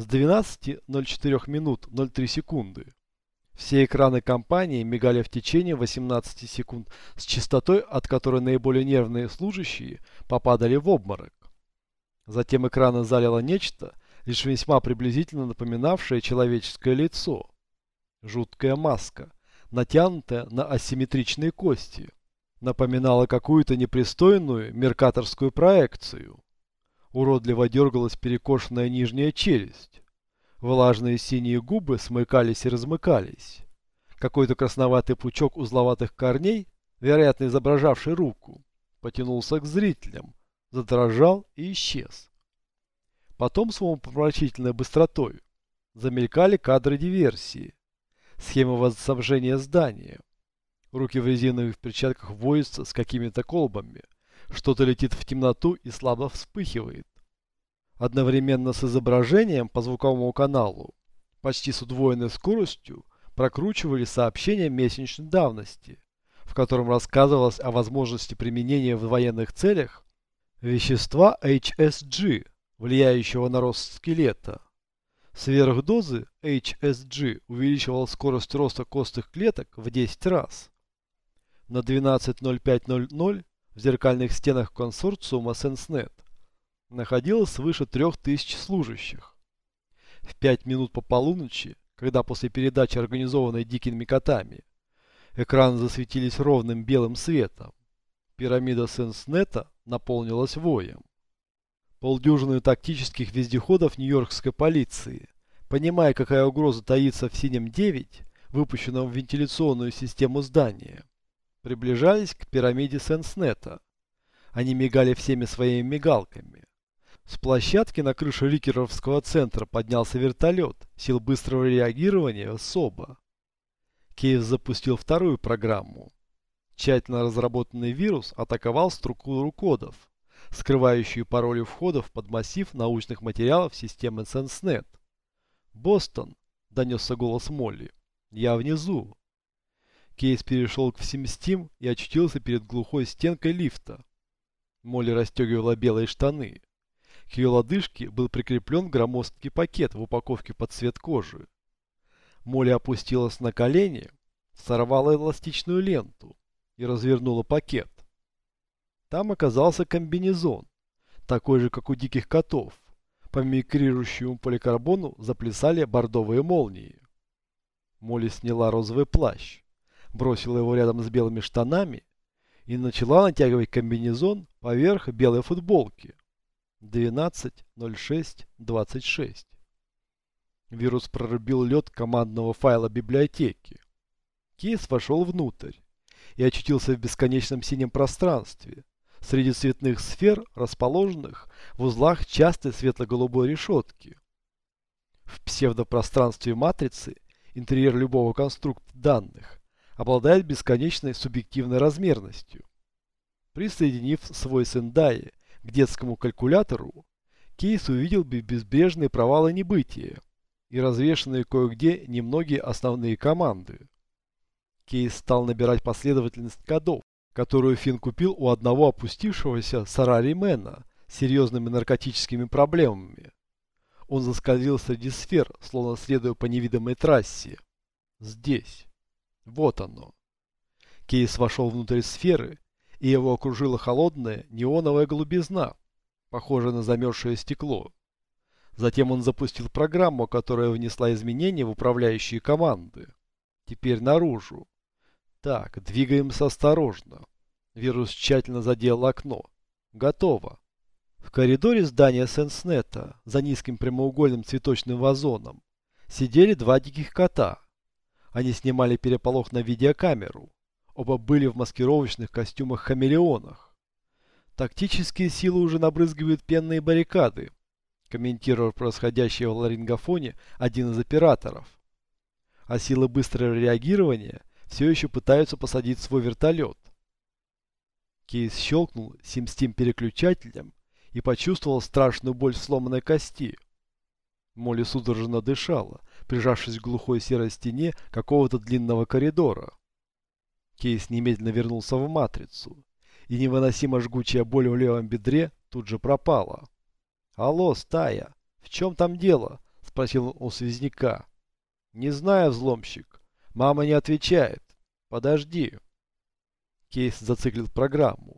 с 12.04 минут 03 секунды. Все экраны компании мигали в течение 18 секунд с частотой, от которой наиболее нервные служащие попадали в обморок. Затем экраны залило нечто, лишь весьма приблизительно напоминавшее человеческое лицо. Жуткая маска, натянутая на асимметричные кости, напоминала какую-то непристойную меркаторскую проекцию. Уродливо дергалась перекошенная нижняя челюсть. Влажные синие губы смыкались и размыкались. Какой-то красноватый пучок узловатых корней, вероятно изображавший руку, потянулся к зрителям, задрожал и исчез. Потом с умопомрачительной быстротой замелькали кадры диверсии, схемы возобновления здания. Руки в резиновых перчатках воются с какими-то колбами – что-то летит в темноту и слабо вспыхивает. Одновременно с изображением по звуковому каналу, почти с удвоенной скоростью, прокручивали сообщение месячной давности, в котором рассказывалось о возможности применения в военных целях вещества HSG, влияющего на рост скелета. Сверхдозы HSG увеличивал скорость роста костных клеток в 10 раз. На 12.05.00 в зеркальных стенах консорциума SenseNet находилось свыше трех тысяч служащих. В пять минут по полуночи, когда после передачи, организованной дикими котами, экраны засветились ровным белым светом, пирамида SenseNet наполнилась воем. Полдюжины тактических вездеходов нью-йоркской полиции, понимая, какая угроза таится в синем 9, выпущенном в вентиляционную систему здания, приближались к пирамиде Сенснета. Они мигали всеми своими мигалками. С площадки на крыше Рикеровского центра поднялся вертолет сил быстрого реагирования СОБА. Кейс запустил вторую программу. Тщательно разработанный вирус атаковал структуру кодов, скрывающую пароли входов под массив научных материалов системы SenseNet. «Бостон», — донесся голос Молли, — «я внизу». Кейс перешел к всемстим и очутился перед глухой стенкой лифта. Молли расстегивала белые штаны. К ее лодыжке был прикреплен громоздкий пакет в упаковке под цвет кожи. Молли опустилась на колени, сорвала эластичную ленту и развернула пакет. Там оказался комбинезон, такой же, как у диких котов. По мимикрирующему поликарбону заплясали бордовые молнии. Молли сняла розовый плащ бросила его рядом с белыми штанами и начала натягивать комбинезон поверх белой футболки. 12.06.26 Вирус прорубил лед командного файла библиотеки. Кейс вошел внутрь и очутился в бесконечном синем пространстве, среди цветных сфер, расположенных в узлах частой светло-голубой решетки. В псевдопространстве матрицы интерьер любого конструкта данных обладает бесконечной субъективной размерностью. Присоединив свой Сендай к детскому калькулятору, Кейс увидел безбрежные провалы небытия и развешанные кое-где немногие основные команды. Кейс стал набирать последовательность кодов, которую Финн купил у одного опустившегося Сараримена с серьезными наркотическими проблемами. Он заскользил среди сфер, словно следуя по невидимой трассе. Здесь. Вот оно. Кейс вошел внутрь сферы, и его окружила холодная неоновая голубизна, похожая на замерзшее стекло. Затем он запустил программу, которая внесла изменения в управляющие команды. Теперь наружу. Так, двигаемся осторожно. Вирус тщательно задел окно. Готово. В коридоре здания Сенснета, за низким прямоугольным цветочным вазоном, сидели два диких кота – они снимали переполох на видеокамеру. Оба были в маскировочных костюмах-хамелеонах. Тактические силы уже набрызгивают пенные баррикады, комментировал происходящее в ларингофоне один из операторов. А силы быстрого реагирования все еще пытаются посадить свой вертолет. Кейс щелкнул сим-стим переключателем и почувствовал страшную боль в сломанной кости. Молли судорожно дышала, прижавшись к глухой серой стене какого-то длинного коридора. Кейс немедленно вернулся в матрицу, и невыносимо жгучая боль в левом бедре тут же пропала. «Алло, стая, в чем там дело?» – Спросил он у связняка. Не знаю, взломщик. Мама не отвечает. Подожди. Кейс зациклил программу.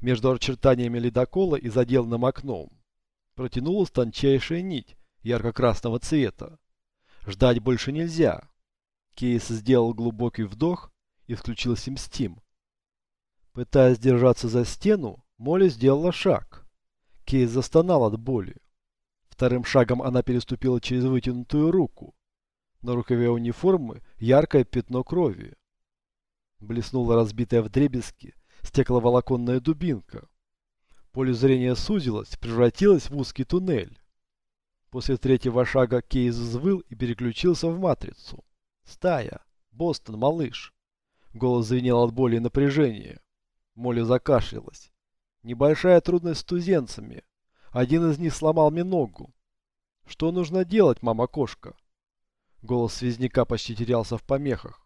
Между очертаниями ледокола и заделанным окном протянулась тончайшая нить ярко-красного цвета. Ждать больше нельзя. Кейс сделал глубокий вдох и включил SimSteam. Пытаясь держаться за стену, Молли сделала шаг. Кейс застонал от боли. Вторым шагом она переступила через вытянутую руку. На рукаве униформы яркое пятно крови. Блеснула разбитая вдребезги стекловолоконная дубинка. Поле зрения сузилось, превратилось в узкий туннель. После третьего шага Кейз взвыл и переключился в матрицу. «Стая! Бостон, малыш!» Голос звенел от боли и напряжения. Молли закашлялась. «Небольшая трудность с туземцами. Один из них сломал мне ногу. Что нужно делать, мама-кошка?» Голос связняка почти терялся в помехах.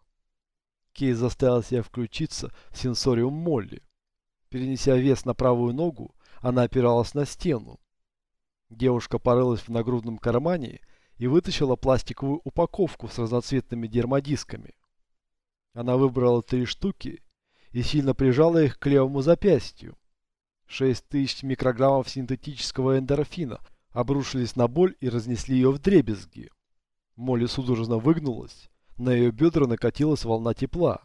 Кейс заставил себя включиться в сенсориум Молли. Перенеся вес на правую ногу, она опиралась на стену. Девушка порылась в нагрудном кармане и вытащила пластиковую упаковку с разноцветными дермодисками. Она выбрала три штуки и сильно прижала их к левому запястью. Шесть тысяч микрограммов синтетического эндорфина обрушились на боль и разнесли ее в дребезги. Молли судорожно выгнулась, на ее бедра накатилась волна тепла.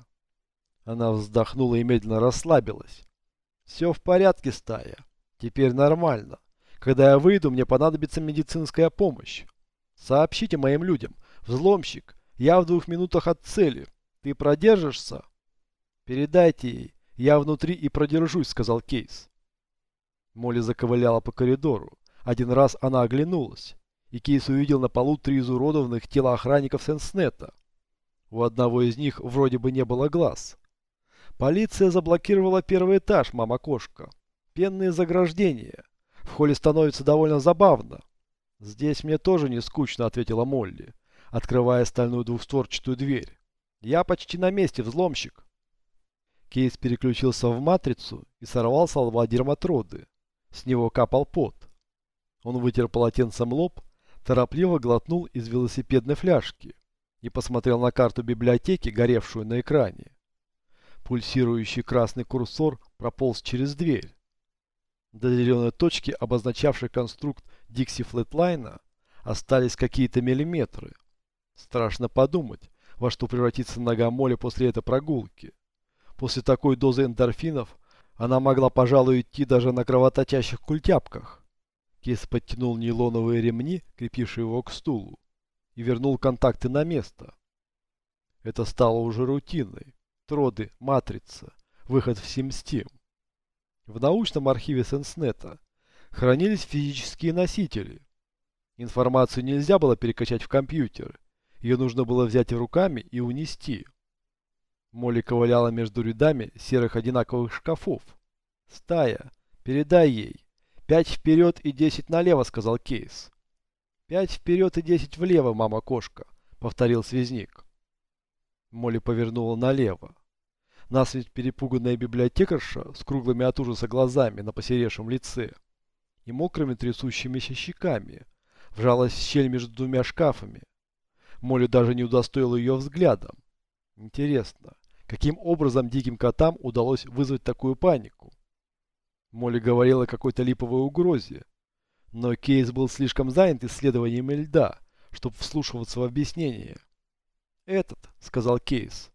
Она вздохнула и медленно расслабилась. «Все в порядке, стая. Теперь нормально. Когда я выйду, мне понадобится медицинская помощь. Сообщите моим людям. Взломщик, я в двух минутах от цели. Ты продержишься? Передайте ей. Я внутри и продержусь, сказал Кейс. Молли заковыляла по коридору. Один раз она оглянулась, и Кейс увидел на полу три изуродованных тела охранников Сенснета. У одного из них вроде бы не было глаз. Полиция заблокировала первый этаж, мама-кошка. Пенные заграждения. В холле становится довольно забавно. Здесь мне тоже не скучно, ответила Молли, открывая стальную двухстворчатую дверь. Я почти на месте, взломщик. Кейс переключился в матрицу и сорвал с лба дерматроды. С него капал пот. Он вытер полотенцем лоб, торопливо глотнул из велосипедной фляжки и посмотрел на карту библиотеки, горевшую на экране. Пульсирующий красный курсор прополз через дверь. До зеленой точки, обозначавшей конструкт Дикси Флетлайна, остались какие-то миллиметры. Страшно подумать, во что превратится нога Молли после этой прогулки. После такой дозы эндорфинов она могла, пожалуй, идти даже на кровоточащих культяпках. Кейс подтянул нейлоновые ремни, крепившие его к стулу, и вернул контакты на место. Это стало уже рутиной. Троды, матрица, выход в Симстим. В научном архиве Сенснета хранились физические носители. Информацию нельзя было перекачать в компьютер. Ее нужно было взять руками и унести. Молли ковыляла между рядами серых одинаковых шкафов. «Стая, передай ей. Пять вперед и десять налево», — сказал Кейс. «Пять вперед и десять влево, мама-кошка», — повторил связник. Молли повернула налево. Насмерть перепуганная библиотекарша с круглыми от ужаса глазами на посеревшем лице и мокрыми трясущимися щеками вжалась в щель между двумя шкафами. Молли даже не удостоила ее взглядом. Интересно, каким образом диким котам удалось вызвать такую панику? Молли говорила о какой-то липовой угрозе, но Кейс был слишком занят исследованием льда, чтобы вслушиваться в объяснение. «Этот», — сказал Кейс,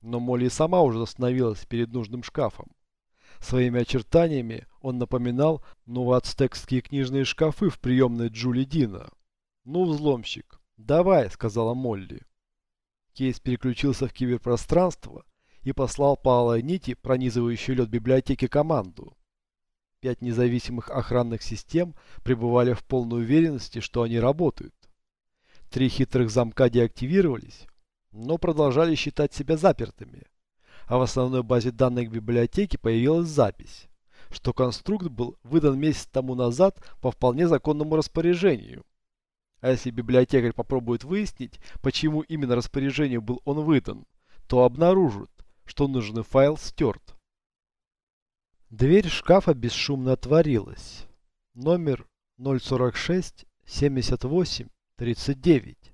но Молли сама уже остановилась перед нужным шкафом. Своими очертаниями он напоминал новоацтекские книжные шкафы в приемной Джули Дина. «Ну, взломщик, давай», — сказала Молли. Кейс переключился в киберпространство и послал по алой нити, пронизывающей лед библиотеки, команду. Пять независимых охранных систем пребывали в полной уверенности, что они работают. Три хитрых замка деактивировались, но продолжали считать себя запертыми. А в основной базе данных библиотеки появилась запись, что конструкт был выдан месяц тому назад по вполне законному распоряжению. А если библиотекарь попробует выяснить, почему именно распоряжению был он выдан, то обнаружит, что нужный файл стерт. Дверь шкафа бесшумно отворилась. Номер 046 78 39.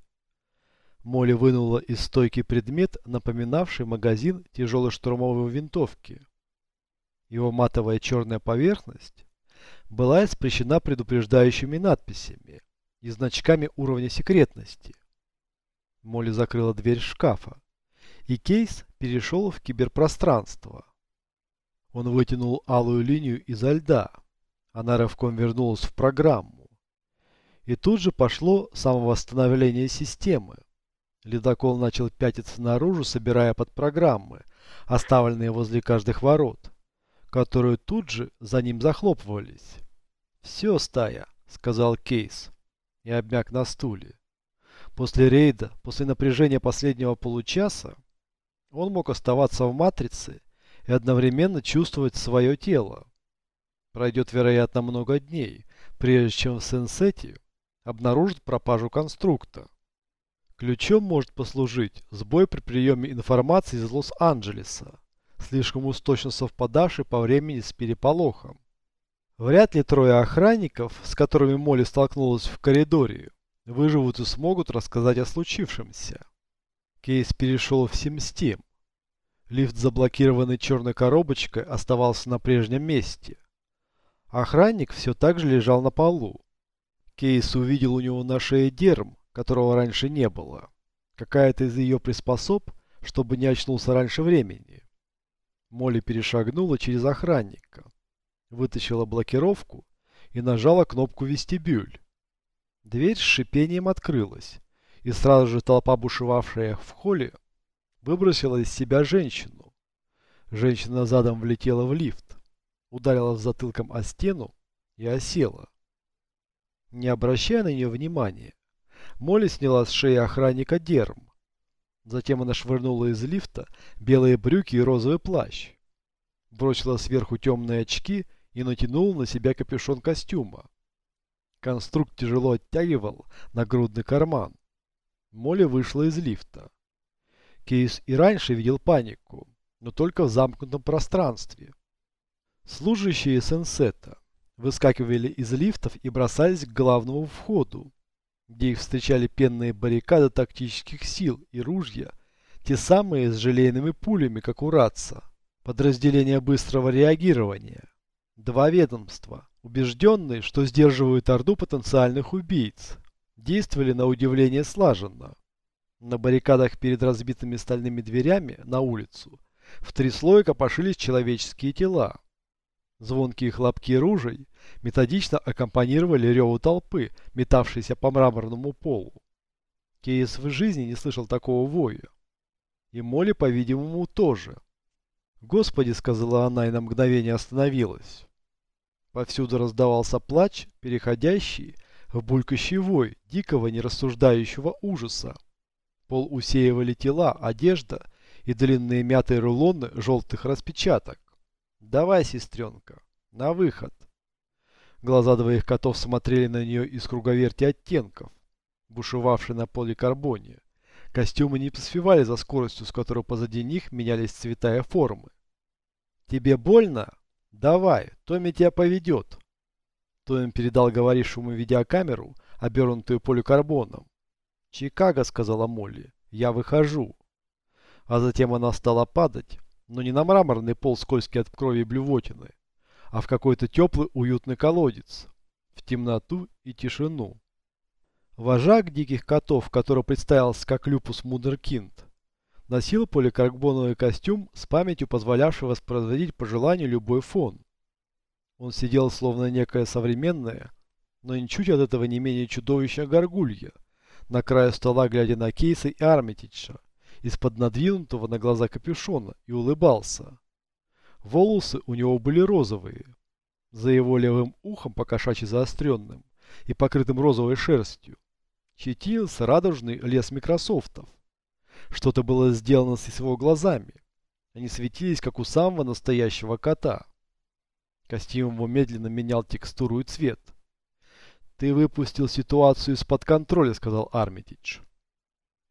Молли вынула из стойки предмет, напоминавший магазин тяжелой штурмовой винтовки. Его матовая черная поверхность была испрещена предупреждающими надписями и значками уровня секретности. Молли закрыла дверь шкафа, и кейс перешел в киберпространство. Он вытянул алую линию изо льда. Она рывком вернулась в программу. И тут же пошло самовосстановление системы. Ледокол начал пятиться наружу, собирая под программы, оставленные возле каждых ворот, которые тут же за ним захлопывались. «Все, стая», — сказал Кейс и обмяк на стуле. После рейда, после напряжения последнего получаса, он мог оставаться в матрице и одновременно чувствовать свое тело. Пройдет, вероятно, много дней, прежде чем в Сенсете обнаружат пропажу конструкта. Ключом может послужить сбой при приеме информации из Лос-Анджелеса, слишком уж точно совпадавший по времени с переполохом. Вряд ли трое охранников, с которыми Молли столкнулась в коридоре, выживут и смогут рассказать о случившемся. Кейс перешел в Симстим. Лифт, заблокированный черной коробочкой, оставался на прежнем месте. Охранник все так же лежал на полу. Кейс увидел у него на шее дерм, которого раньше не было. Какая-то из ее приспособ, чтобы не очнулся раньше времени. Молли перешагнула через охранника, вытащила блокировку и нажала кнопку «Вестибюль». Дверь с шипением открылась, и сразу же толпа, бушевавшая в холле, выбросила из себя женщину. Женщина задом влетела в лифт, ударила затылком о стену и осела. Не обращая на нее внимания, Молли сняла с шеи охранника дерм. Затем она швырнула из лифта белые брюки и розовый плащ. Бросила сверху темные очки и натянула на себя капюшон костюма. Конструкт тяжело оттягивал нагрудный карман. Молли вышла из лифта. Кейс и раньше видел панику, но только в замкнутом пространстве. Служащие Сенсета выскакивали из лифтов и бросались к главному входу, где их встречали пенные баррикады тактических сил и ружья, те самые с желейными пулями, как у Ратса, подразделения быстрого реагирования. Два ведомства, убежденные, что сдерживают орду потенциальных убийц, действовали на удивление слаженно. На баррикадах перед разбитыми стальными дверями на улицу в три слоя копошились человеческие тела. Звонкие хлопки ружей методично аккомпанировали реву толпы, метавшейся по мраморному полу. Кейс в жизни не слышал такого воя. И Молли, по-видимому, тоже. «Господи!» — сказала она и на мгновение остановилась. Повсюду раздавался плач, переходящий в булькающий вой дикого нерассуждающего ужаса. Пол усеивали тела, одежда и длинные мятые рулоны желтых распечаток. «Давай, сестренка, на выход!» Глаза двоих котов смотрели на нее из круговерти оттенков, бушевавшей на поликарбоне. Костюмы не поспевали за скоростью, с которой позади них менялись цвета и формы. «Тебе больно? Давай, Томми тебя поведет!» Томми передал говорившему видеокамеру, обернутую поликарбоном. «Чикаго», — сказала Молли, — «я выхожу». А затем она стала падать, но не на мраморный пол скользкий от крови и блювотины, а в какой-то теплый уютный колодец, в темноту и тишину. Вожак диких котов, который представился как Люпус Мудеркинд, носил поликарбоновый костюм с памятью, позволявший воспроизводить по желанию любой фон. Он сидел словно некое современное, но ничуть от этого не менее чудовищное горгулья, на краю стола глядя на Кейса и Армитича, из-под надвинутого на глаза капюшона и улыбался. Волосы у него были розовые. За его левым ухом, покошачьи заостренным и покрытым розовой шерстью, щетинился радужный лес микрософтов. Что-то было сделано с его глазами. Они светились, как у самого настоящего кота. Костюм его медленно менял текстуру и цвет. «Ты выпустил ситуацию из-под контроля», — сказал Армитидж.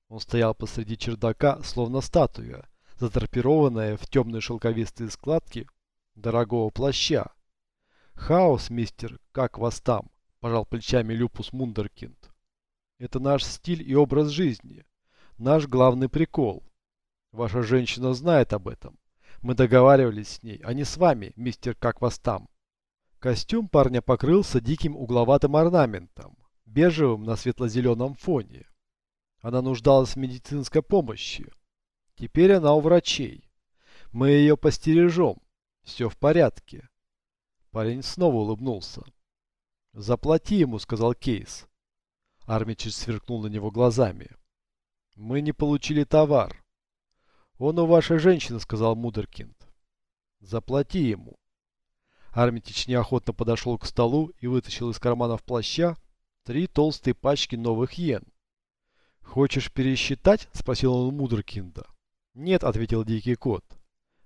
Он стоял посреди чердака, словно статуя, затрапированная в темные шелковистые складки дорогого плаща. «Хаос, мистер, как вас там?» – пожал плечами Люпус Мундеркинд. Это наш стиль и образ жизни. Наш главный прикол. Ваша женщина знает об этом. Мы договаривались с ней, а не с вами, мистер как вас там. Костюм парня покрылся диким угловатым орнаментом, бежевым на светло-зеленом фоне. Она нуждалась в медицинской помощи. Теперь она у врачей. Мы ее постережем. Все в порядке. Парень снова улыбнулся. «Заплати ему», — сказал Кейс. Армичич сверкнул на него глазами. «Мы не получили товар». «Он у вашей женщины», — сказал Мудеркинд. «Заплати ему». Армитич неохотно подошел к столу и вытащил из карманов плаща три толстые пачки новых йен. «Хочешь пересчитать?» – спросил он Мудеркинда. «Нет», – ответил Дикий Кот.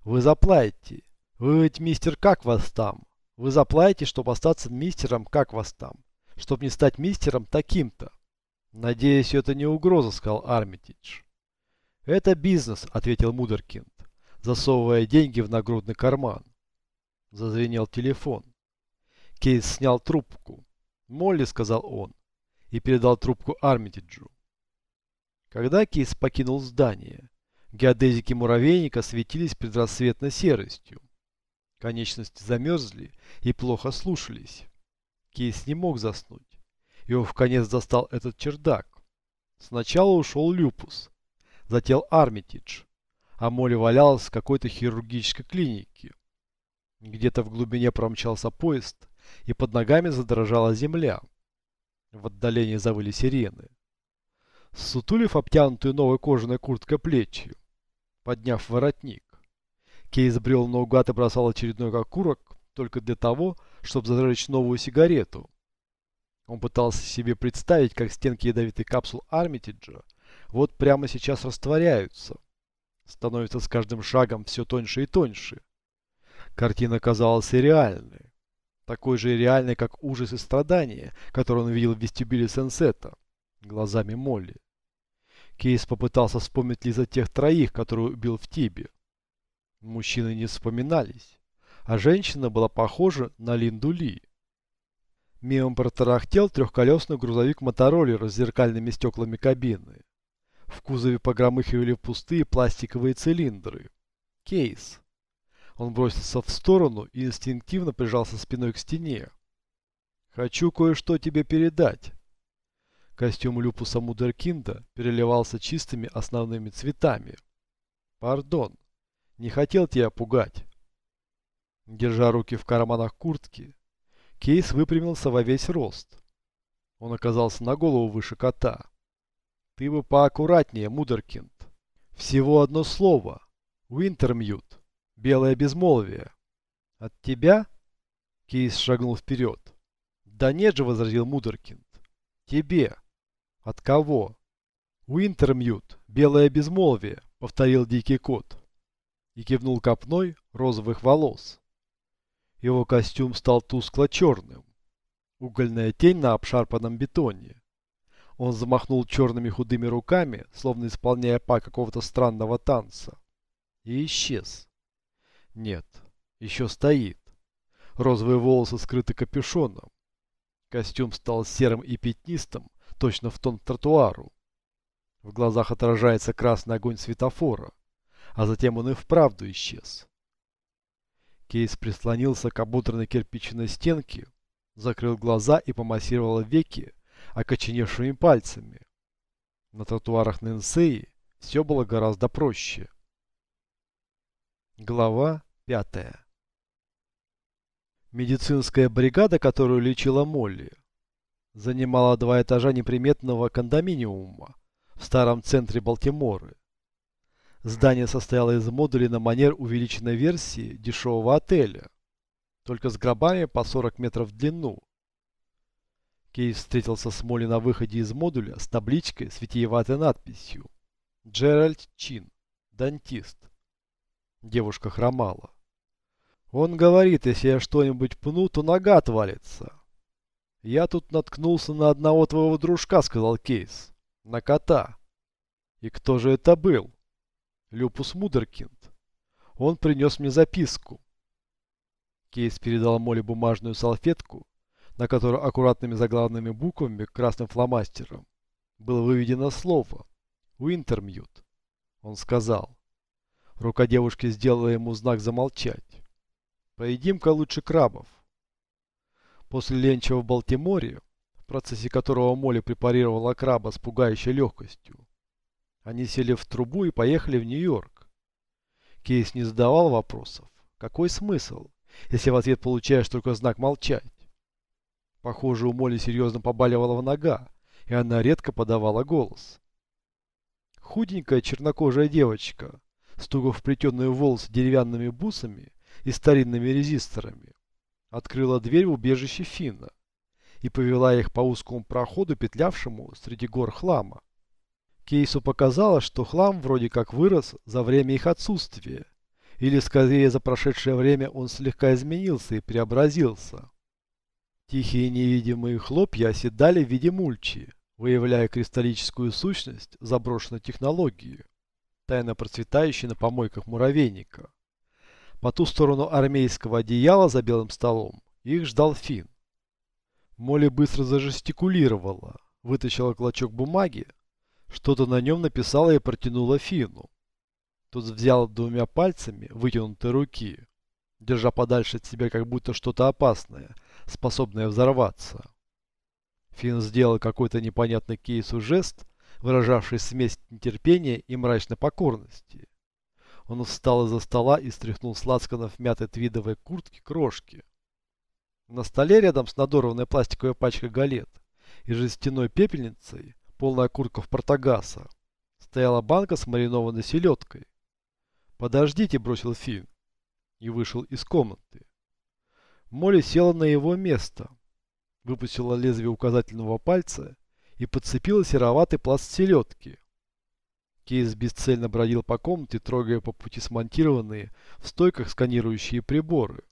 «Вы заплатите. Вы ведь мистер как вас там? Вы заплатите, чтобы остаться мистером как вас там? Чтобы не стать мистером таким-то?» «Надеюсь, это не угроза», – сказал Армитидж. «Это бизнес», – ответил Мудеркинд, засовывая деньги в нагрудный карман. Зазвенел телефон. Кейс снял трубку. «Молли», — сказал он, и передал трубку Армитиджу. Когда Кейс покинул здание, геодезики муравейника светились предрассветной серостью. Конечности замерзли и плохо слушались. Кейс не мог заснуть. Его в конец застал этот чердак. Сначала ушел Люпус, затем Армитидж, а Молли валялась в какой-то хирургической клинике. Где-то в глубине промчался поезд, и под ногами задрожала земля. В отдалении завыли сирены. Сутулив обтянутую новой кожаной курткой плечью, подняв воротник, Кейс брел наугад и бросал очередной окурок только для того, чтобы зажечь новую сигарету. Он пытался себе представить, как стенки ядовитой капсул Армитиджа вот прямо сейчас растворяются, становятся с каждым шагом все тоньше и тоньше, Картина казалась реальной. Такой же реальной, как ужас и страдания, которые он видел в вестибюле Сенсета, глазами Молли. Кейс попытался вспомнить ли за тех троих, которые убил в Тибе. Мужчины не вспоминались, а женщина была похожа на Линду Ли. Мимо протарахтел трехколесный грузовик Мотороллер с зеркальными стеклами кабины. В кузове погромыхивали пустые пластиковые цилиндры. Кейс. Он бросился в сторону и инстинктивно прижался спиной к стене. «Хочу кое-что тебе передать». Костюм Люпуса Мудеркинда переливался чистыми основными цветами. «Пардон, не хотел тебя пугать». Держа руки в карманах куртки, Кейс выпрямился во весь рост. Он оказался на голову выше кота. «Ты бы поаккуратнее, Мудеркинд. Всего одно слово. Уинтермьют. Белое безмолвие. От тебя? Кейс шагнул вперед. Да нет же, возразил Мудеркинд. Тебе. От кого? Уинтермьют. Белое безмолвие, повторил дикий кот. И кивнул копной розовых волос. Его костюм стал тускло-черным. Угольная тень на обшарпанном бетоне. Он замахнул черными худыми руками, словно исполняя па какого-то странного танца. И исчез. Нет, еще стоит. Розовые волосы скрыты капюшоном. Костюм стал серым и пятнистым, точно в тон тротуару. В глазах отражается красный огонь светофора, а затем он и вправду исчез. Кейс прислонился к ободранной кирпичной стенке, закрыл глаза и помассировал веки окоченевшими пальцами. На тротуарах Нэнсеи все было гораздо проще. Глава Пятое. Медицинская бригада, которую лечила Молли, занимала два этажа неприметного кондоминиума в старом центре Балтиморы. Здание состояло из модулей на манер увеличенной версии дешевого отеля, только с гробами по 40 метров в длину. Кейс встретился с Молли на выходе из модуля с табличкой с витиеватой надписью «Джеральд Чин, дантист». Девушка хромала. Он говорит, если я что-нибудь пну, то нога отвалится. Я тут наткнулся на одного твоего дружка, сказал Кейс. На кота. И кто же это был? Люпус Мудеркинд. Он принес мне записку. Кейс передал Молли бумажную салфетку, на которой аккуратными заглавными буквами красным фломастером было выведено слово «Уинтермьют». Он сказал. Рука девушки сделала ему знак замолчать. «Поедим-ка лучше крабов». После ленча в Балтиморе, в процессе которого Молли препарировала краба с пугающей легкостью, они сели в трубу и поехали в Нью-Йорк. Кейс не задавал вопросов. Какой смысл, если в ответ получаешь только знак молчать? Похоже, у Молли серьезно побаливала нога, и она редко подавала голос. Худенькая чернокожая девочка, стугав вплетенные волосы деревянными бусами и старинными резисторами, открыла дверь в убежище Финна и повела их по узкому проходу, петлявшему среди гор хлама. Кейсу показалось, что хлам вроде как вырос за время их отсутствия, или скорее за прошедшее время он слегка изменился и преобразился. Тихие невидимые хлопья оседали в виде мульчи, выявляя кристаллическую сущность заброшенной технологии, тайно процветающей на помойках муравейника. По ту сторону армейского одеяла за белым столом их ждал Финн. Молли быстро зажестикулировала, вытащила клочок бумаги, что-то на нем написала и протянула Фину. Тот взял двумя пальцами вытянутые руки, держа подальше от себя как будто что-то опасное, способное взорваться. Финн сделал какой-то непонятный кейсу жест, выражавший смесь нетерпения и мрачной покорности. Он встал из-за стола и стряхнул с лацканов мятой твидовой куртки крошки. На столе рядом с надорванной пластиковой пачкой галет и жестяной пепельницей полная окурков протагаса. Стояла банка с маринованной селедкой. «Подождите», — бросил Финн. И вышел из комнаты. Молли села на его место, выпустила лезвие указательного пальца и подцепила сероватый пласт селедки. Кейс бесцельно бродил по комнате, трогая по пути смонтированные в стойках сканирующие приборы.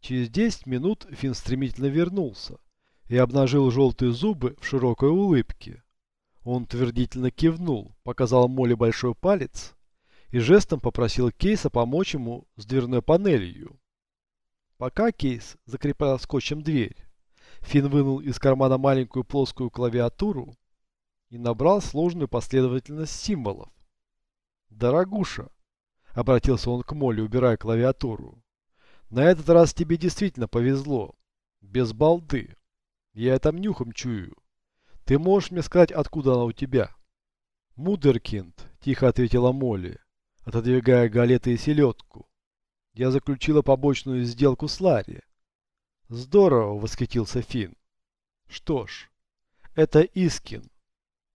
Через 10 минут Финн стремительно вернулся и обнажил желтые зубы в широкой улыбке. Он твердительно кивнул, показал Молли большой палец и жестом попросил Кейса помочь ему с дверной панелью. Пока Кейс закреплял скотчем дверь, Финн вынул из кармана маленькую плоскую клавиатуру и набрал сложную последовательность символов. «Дорогуша», — обратился он к Молли, убирая клавиатуру, — «на этот раз тебе действительно повезло. Без балды. Я это нюхом чую. Ты можешь мне сказать, откуда она у тебя? Мудеркинд, тихо ответила Молли, отодвигая галеты и селедку. Я заключила побочную сделку с Ларри. Здорово, восхитился Финн. Что ж, это Искин.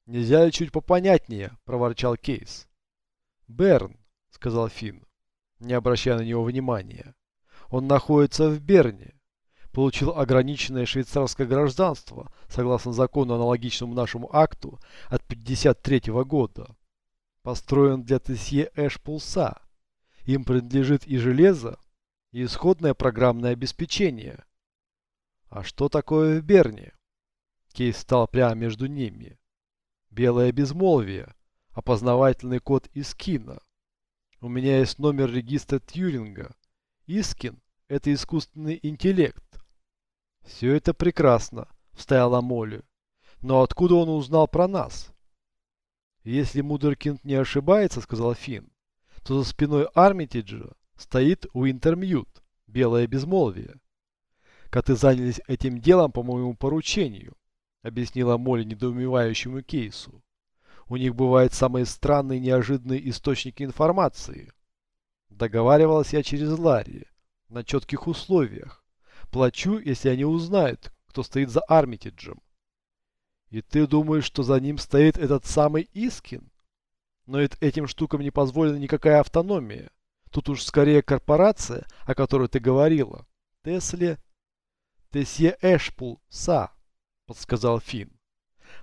Нельзя ли чуть попонятнее, проворчал Кейс. Берн, сказал Финн, не обращая на него внимания. Он находится в Берне получил ограниченное швейцарское гражданство, согласно закону, аналогичному нашему акту от 1953 года. Построен для Тесье Эш-Пулса. Им принадлежит и железо, и исходное программное обеспечение. А что такое в Берне? Кейс стал прямо между ними. Белое безмолвие, опознавательный код Искина. У меня есть номер регистра Тьюринга. Искин – это искусственный интеллект, «Все это прекрасно», — вставила Молли. «Но откуда он узнал про нас?» «Если Мудеркинд не ошибается», — сказал Финн, «то за спиной Армитиджа стоит Уинтермьют, белое безмолвие. Коты занялись этим делом по моему поручению», — объяснила Молли недоумевающему Кейсу. «У них бывают самые странные неожиданные источники информации. Договаривалась я через Ларри, на четких условиях. Плачу, если они узнают, кто стоит за Армитиджем. И ты думаешь, что за ним стоит этот самый Искин? Но ведь этим штукам не позволена никакая автономия. Тут уж скорее корпорация, о которой ты говорила. Тесле... Тесье Эшпул, Са, подсказал Финн.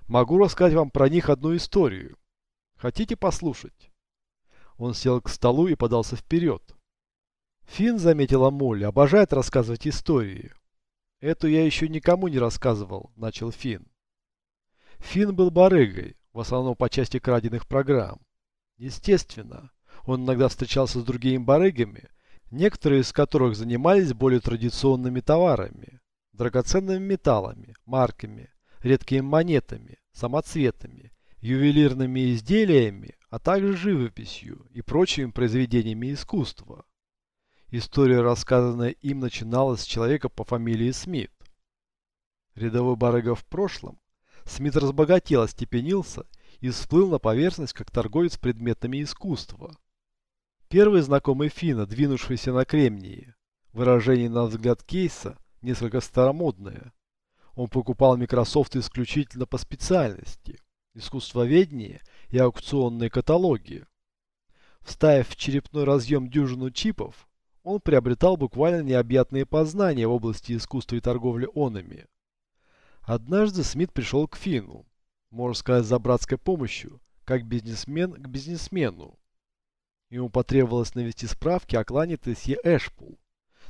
Могу рассказать вам про них одну историю. Хотите послушать? Он сел к столу и подался вперед. Финн, заметила Молли, обожает рассказывать истории. Эту я еще никому не рассказывал, начал Финн. Финн был барыгой, в основном по части краденных программ. Естественно, он иногда встречался с другими барыгами, некоторые из которых занимались более традиционными товарами, драгоценными металлами, марками, редкими монетами, самоцветами, ювелирными изделиями, а также живописью и прочими произведениями искусства. История, рассказанная им, начиналась с человека по фамилии Смит. Рядовой барыга в прошлом, Смит разбогател, остепенился и всплыл на поверхность как торговец предметами искусства. Первый знакомый Фина, двинувшийся на Кремнии, выражение на взгляд Кейса несколько старомодное. Он покупал Microsoft исключительно по специальности – искусствоведение и аукционные каталоги. Вставив в черепной разъем дюжину чипов, он приобретал буквально необъятные познания в области искусства и торговли онами. Однажды Смит пришел к Фину, можно сказать, за братской помощью, как бизнесмен к бизнесмену. Ему потребовалось навести справки о клане Тесье Эшпул,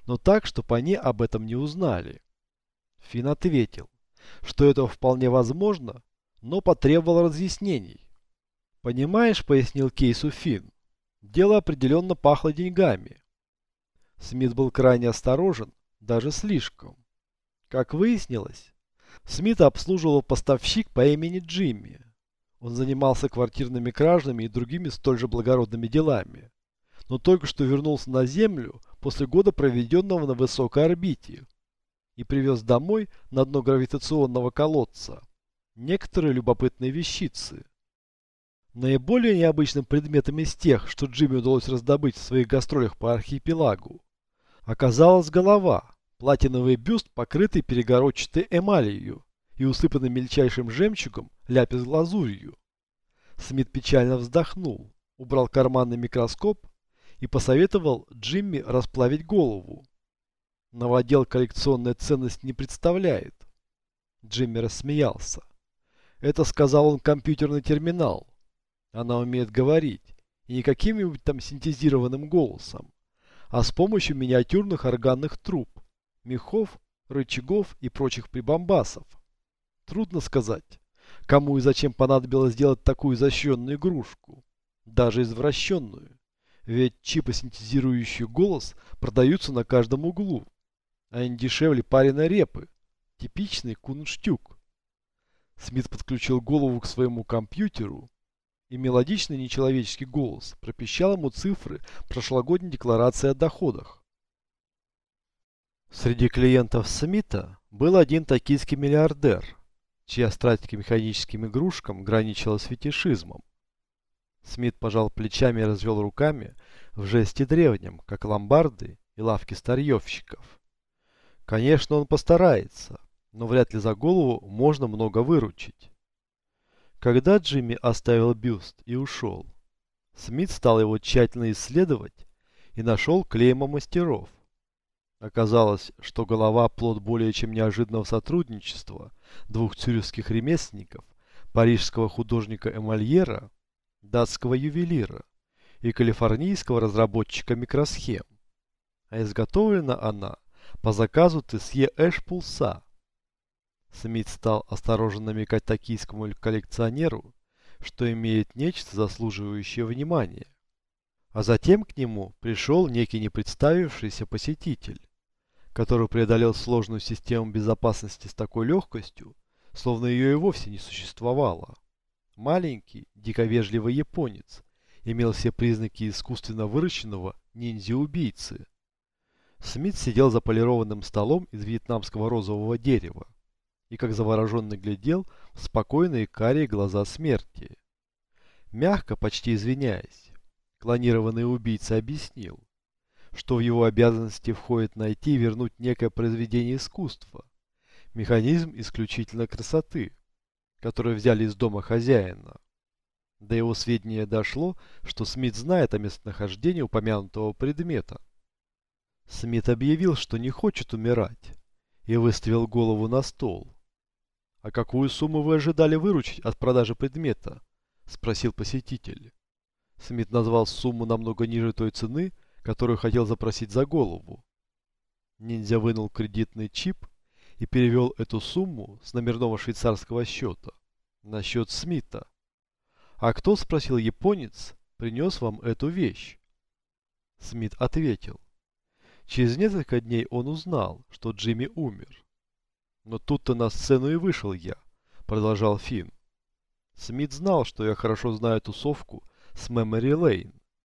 но так, чтобы они об этом не узнали. Фин ответил, что это вполне возможно, но потребовал разъяснений. «Понимаешь», — пояснил Кейсу Фин, — «дело определенно пахло деньгами». Смит был крайне осторожен, даже слишком. Как выяснилось, Смита обслуживал поставщик по имени Джимми. Он занимался квартирными кражами и другими столь же благородными делами. Но только что вернулся на Землю после года, проведенного на высокой орбите, и привез домой на дно гравитационного колодца некоторые любопытные вещицы. Наиболее необычным предметом из тех, что Джимми удалось раздобыть в своих гастролях по архипелагу, оказалась голова, платиновый бюст, покрытый перегородчатой эмалью и усыпанный мельчайшим жемчугом ляпис-глазурью. Смит печально вздохнул, убрал карманный микроскоп и посоветовал Джимми расплавить голову. Новодел коллекционная ценность не представляет. Джимми рассмеялся. Это сказал он компьютерный терминал. Она умеет говорить, и не каким-нибудь там синтезированным голосом, а с помощью миниатюрных органных труб, мехов, рычагов и прочих прибамбасов. Трудно сказать, кому и зачем понадобилось сделать такую изощренную игрушку, даже извращенную. Ведь чипы, синтезирующие голос, продаются на каждом углу, а не дешевле пареной репы. Типичный кунштюк. Смит подключил голову к своему компьютеру, и мелодичный нечеловеческий голос пропищал ему цифры прошлогодней декларации о доходах. Среди клиентов Смита был один токийский миллиардер, чья страсть к механическим игрушкам граничила с фетишизмом. Смит пожал плечами и развел руками в жесте древнем, как ломбарды и лавки старьевщиков. Конечно, он постарается, но вряд ли за голову можно много выручить. Когда Джимми оставил бюст и ушел, Смит стал его тщательно исследовать и нашел клейма мастеров. Оказалось, что голова – плод более чем неожиданного сотрудничества двух цюрихских ремесленников, парижского художника Эмальера, датского ювелира и калифорнийского разработчика микросхем. А изготовлена она по заказу Тесье Эш Пулса, Смит стал осторожно намекать токийскому коллекционеру, что имеет нечто заслуживающее внимания. А затем к нему пришел некий непредставившийся посетитель, который преодолел сложную систему безопасности с такой легкостью, словно ее и вовсе не существовало. Маленький, диковежливый японец имел все признаки искусственно выращенного ниндзя-убийцы. Смит сидел за полированным столом из вьетнамского розового дерева и как завороженный глядел в спокойные карие глаза смерти. Мягко, почти извиняясь, клонированный убийца объяснил, что в его обязанности входит найти и вернуть некое произведение искусства, механизм исключительно красоты, который взяли из дома хозяина. До его сведения дошло, что Смит знает о местонахождении упомянутого предмета. Смит объявил, что не хочет умирать, и выставил голову на стол. «А какую сумму вы ожидали выручить от продажи предмета?» – спросил посетитель. Смит назвал сумму намного ниже той цены, которую хотел запросить за голову. Ниндзя вынул кредитный чип и перевел эту сумму с номерного швейцарского счета на счет Смита. «А кто, — спросил японец, — принес вам эту вещь?» Смит ответил. Через несколько дней он узнал, что Джимми умер. Но тут-то на сцену и вышел я, продолжал Финн. Смит знал, что я хорошо знаю тусовку с Memory Lane.